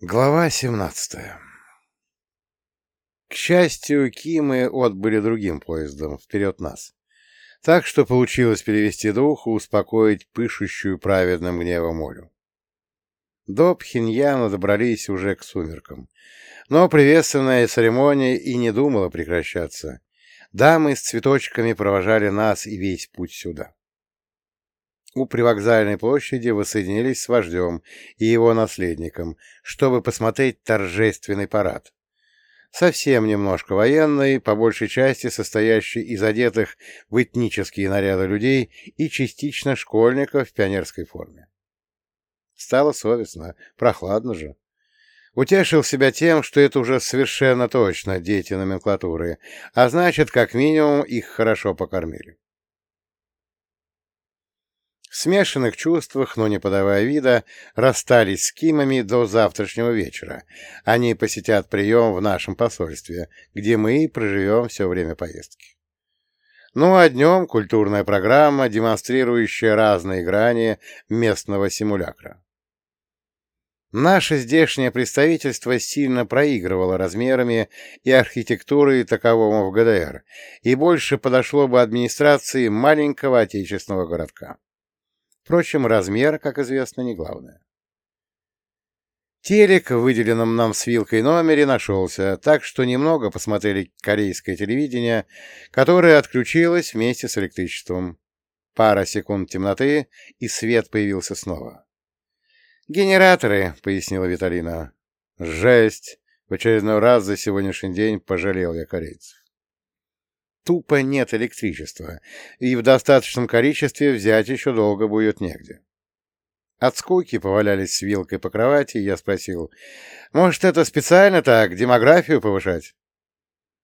Глава 17 К счастью, Кимы отбыли другим поездом, вперед нас. Так что получилось перевести дух и успокоить пышущую праведным гневом Олю. До Пхеньяна добрались уже к сумеркам. Но приветственная церемония и не думала прекращаться. Дамы с цветочками провожали нас и весь путь сюда. У привокзальной площади воссоединились с вождем и его наследником, чтобы посмотреть торжественный парад. Совсем немножко военный, по большей части состоящий из одетых в этнические наряды людей и частично школьников в пионерской форме. Стало совестно, прохладно же. Утешил себя тем, что это уже совершенно точно дети номенклатуры, а значит, как минимум, их хорошо покормили. В смешанных чувствах, но не подавая вида, расстались с Кимами до завтрашнего вечера. Они посетят прием в нашем посольстве, где мы и проживем все время поездки. Ну а днем культурная программа, демонстрирующая разные грани местного симулякра. Наше здешнее представительство сильно проигрывало размерами и архитектурой таковому в ГДР и больше подошло бы администрации маленького отечественного городка. Впрочем, размер, как известно, не главное. Телек в выделенном нам с вилкой номере нашелся, так что немного посмотрели корейское телевидение, которое отключилось вместе с электричеством. Пара секунд темноты, и свет появился снова. «Генераторы», — пояснила Виталина. «Жесть!» — в очередной раз за сегодняшний день пожалел я корейцев тупо нет электричества, и в достаточном количестве взять еще долго будет негде. От скуки повалялись с вилкой по кровати, я спросил, «Может, это специально так, демографию повышать?»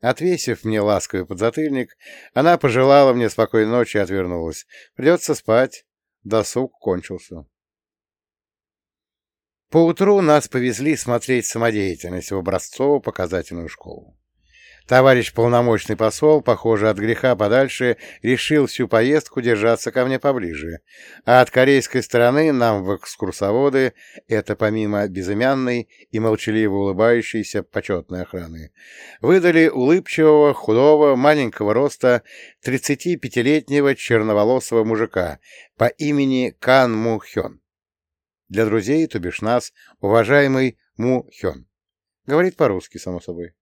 Отвесив мне ласковый подзатыльник, она пожелала мне спокойной ночи и отвернулась. Придется спать. Досуг кончился. Поутру нас повезли смотреть самодеятельность в образцово-показательную школу. Товарищ полномочный посол, похоже, от греха подальше, решил всю поездку держаться ко мне поближе, а от корейской стороны нам в экскурсоводы, это помимо безымянной и молчаливо улыбающейся почетной охраны, выдали улыбчивого, худого, маленького роста 35-летнего черноволосого мужика по имени Кан Му Хён. Для друзей, то бишь нас, уважаемый Му Хён. Говорит по-русски, само собой.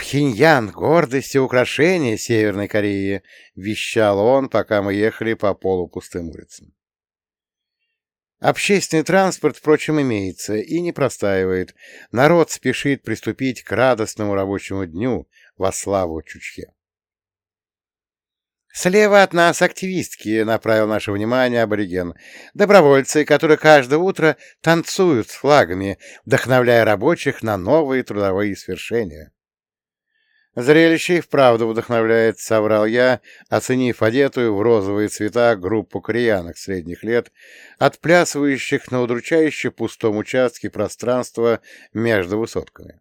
«Пхеньян — гордость и украшение Северной Кореи», — вещал он, пока мы ехали по полупустым улицам. Общественный транспорт, впрочем, имеется и не простаивает. Народ спешит приступить к радостному рабочему дню во славу Чучхе. «Слева от нас активистки», — направил наше внимание абориген. «Добровольцы, которые каждое утро танцуют с флагами, вдохновляя рабочих на новые трудовые свершения». Зрелище и вправду вдохновляет, соврал я, оценив одетую в розовые цвета группу кореянок средних лет, отплясывающих на удручающе пустом участке пространства между высотками.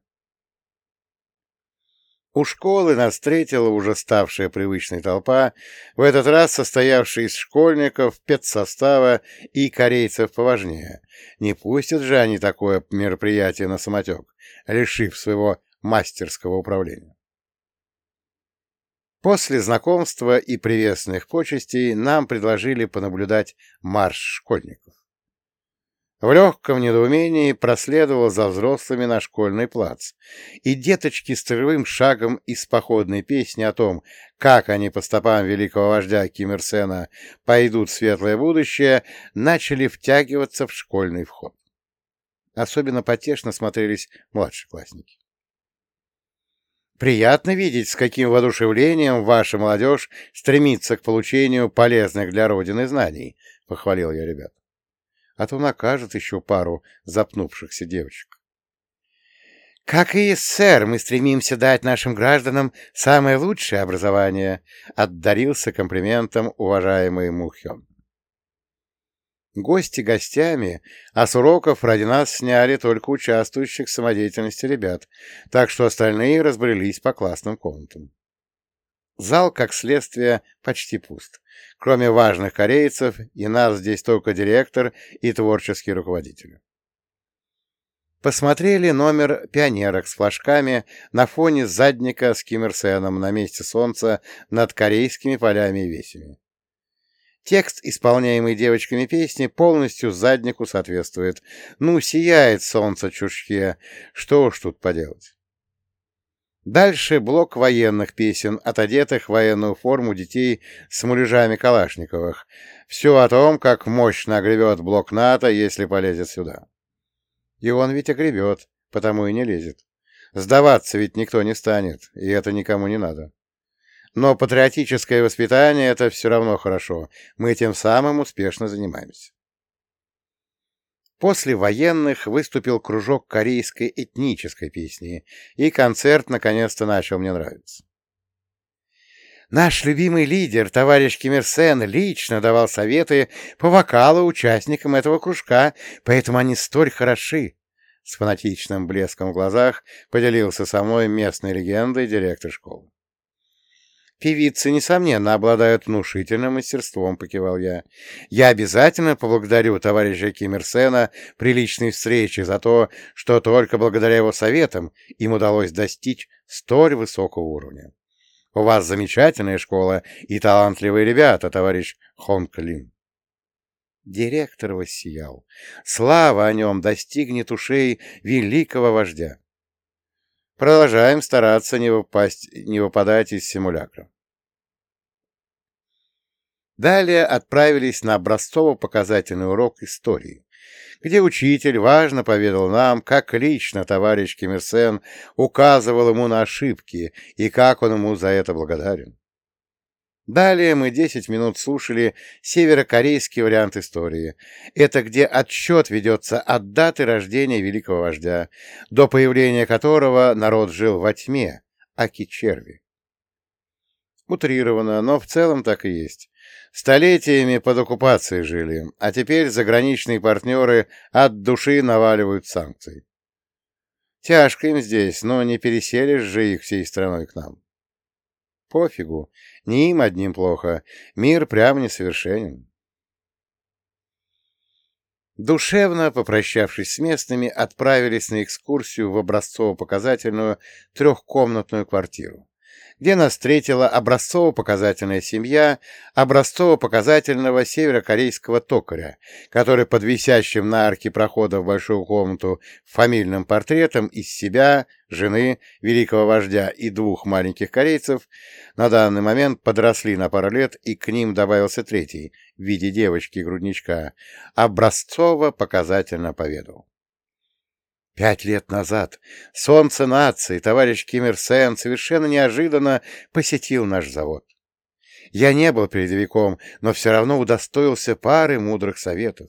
У школы нас встретила уже ставшая привычной толпа, в этот раз состоявшая из школьников, педсостава и корейцев поважнее. Не пустят же они такое мероприятие на самотек, лишив своего мастерского управления. После знакомства и приветственных почестей нам предложили понаблюдать марш школьников. В легком недоумении проследовал за взрослыми на школьный плац, и деточки строевым шагом из походной песни о том, как они по стопам великого вождя Ким Ир Сена пойдут в светлое будущее, начали втягиваться в школьный вход. Особенно потешно смотрелись младшеклассники. Приятно видеть, с каким воодушевлением ваша молодежь стремится к получению полезных для Родины знаний, — похвалил я ребят. А то накажет еще пару запнувшихся девочек. «Как и сэр, мы стремимся дать нашим гражданам самое лучшее образование», — отдарился комплиментом уважаемый Мухен. Гости гостями, а с ради нас сняли только участвующих в самодеятельности ребят, так что остальные разбрелись по классным комнатам. Зал, как следствие, почти пуст. Кроме важных корейцев, и нас здесь только директор и творческий руководитель. Посмотрели номер пионерок с флажками на фоне задника с Киммерсеном на месте солнца над корейскими полями и весями. Текст, исполняемый девочками песни, полностью заднику соответствует. Ну, сияет солнце чушке, что уж тут поделать. Дальше блок военных песен, от одетых в военную форму детей с муляжами Калашниковых. Все о том, как мощно огребет блок НАТО, если полезет сюда. И он ведь огребет, потому и не лезет. Сдаваться ведь никто не станет, и это никому не надо. Но патриотическое воспитание — это все равно хорошо. Мы тем самым успешно занимаемся. После военных выступил кружок корейской этнической песни, и концерт наконец-то начал мне нравиться. Наш любимый лидер, товарищ Ким Сен, лично давал советы по вокалу участникам этого кружка, поэтому они столь хороши. С фанатичным блеском в глазах поделился со мной местной легендой директор школы. Певицы, несомненно, обладают внушительным мастерством, покивал я. Я обязательно поблагодарю товарища Киммерсена при личной встрече за то, что только благодаря его советам им удалось достичь столь высокого уровня. У вас замечательная школа и талантливые ребята, товарищ Хонг Лин. Директор воссиял. Слава о нем достигнет ушей великого вождя. Продолжаем стараться не, выпасть, не выпадать из симулякра. Далее отправились на образцово-показательный урок истории, где учитель важно поведал нам, как лично товарищ Кимирсен указывал ему на ошибки и как он ему за это благодарен. Далее мы 10 минут слушали северокорейский вариант истории. Это где отсчет ведется от даты рождения великого вождя, до появления которого народ жил во тьме, аки черви. Утрировано, но в целом так и есть. Столетиями под оккупацией жили, а теперь заграничные партнеры от души наваливают санкции. Тяжко им здесь, но не переселишь же их всей страной к нам. Пофигу, не им одним плохо, мир прям несовершенен. Душевно попрощавшись с местными, отправились на экскурсию в образцово-показательную трехкомнатную квартиру где нас встретила образцово-показательная семья образцово-показательного северокорейского токаря, который под висящим на арке прохода в большую комнату фамильным портретом из себя, жены, великого вождя и двух маленьких корейцев на данный момент подросли на пару лет, и к ним добавился третий, в виде девочки-грудничка, образцово-показательно поведал. Пять лет назад солнце нации, товарищ Ким Ир Сен, совершенно неожиданно посетил наш завод. Я не был передовиком, но все равно удостоился пары мудрых советов.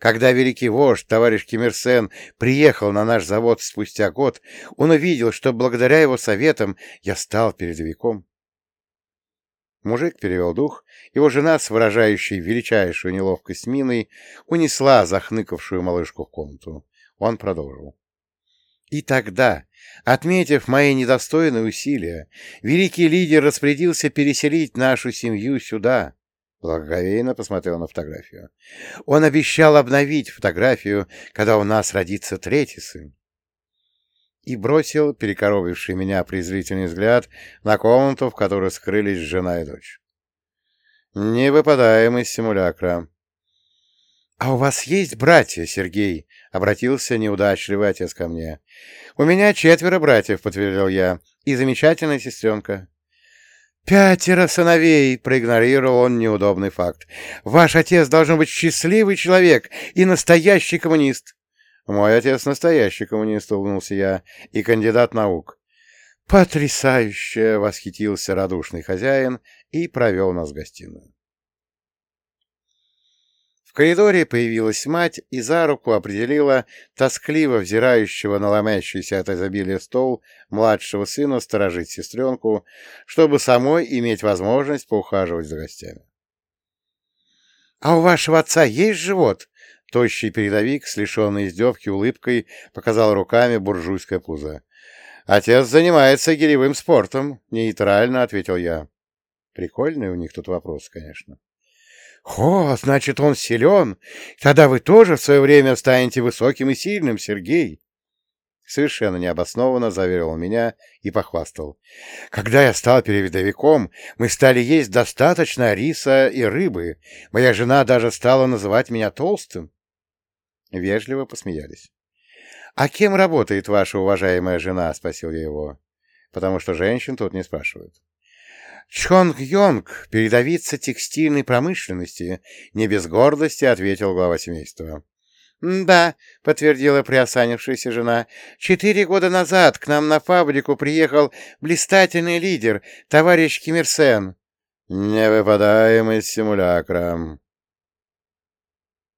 Когда великий вождь, товарищ Ким Ир Сен, приехал на наш завод спустя год, он увидел, что благодаря его советам я стал передовиком. Мужик перевел дух, его жена, с выражающей величайшую неловкость миной, унесла захныкавшую малышку в комнату. Он продолжил. И тогда, отметив мои недостойные усилия, великий лидер распорядился переселить нашу семью сюда. Благоговейно посмотрел на фотографию. Он обещал обновить фотографию, когда у нас родится третий сын. И бросил перекоровивший меня презрительный взгляд на комнату, в которой скрылись жена и дочь. Не выпадаем из симулякра. — А у вас есть братья, Сергей? — обратился неудачливый отец ко мне. — У меня четверо братьев, — подтвердил я, — и замечательная сестренка. — Пятеро сыновей, — проигнорировал он неудобный факт. — Ваш отец должен быть счастливый человек и настоящий коммунист. — Мой отец настоящий коммунист, — улыбнулся я, — и кандидат наук. — Потрясающе! — восхитился радушный хозяин и провел нас в гостиную коридоре появилась мать и за руку определила тоскливо взирающего на ломящийся от изобилия стол младшего сына сторожить сестренку, чтобы самой иметь возможность поухаживать за гостями. — А у вашего отца есть живот? — тощий передовик с издевки улыбкой показал руками буржуйское пузо. — Отец занимается гиревым спортом, — нейтрально ответил я. Прикольный у них тут вопрос, конечно. «О, значит, он силен! Тогда вы тоже в свое время станете высоким и сильным, Сергей!» Совершенно необоснованно заверил меня и похвастал. «Когда я стал переведовиком, мы стали есть достаточно риса и рыбы. Моя жена даже стала называть меня толстым». Вежливо посмеялись. «А кем работает ваша уважаемая жена?» — спросил я его. Потому что женщин тут не спрашивают. Чонг Йонг, передовица текстильной промышленности, не без гордости ответил глава семейства. «Да», — подтвердила приосанившаяся жена, — «четыре года назад к нам на фабрику приехал блистательный лидер, товарищ Кимирсен». «Не выпадаем из симулякра»,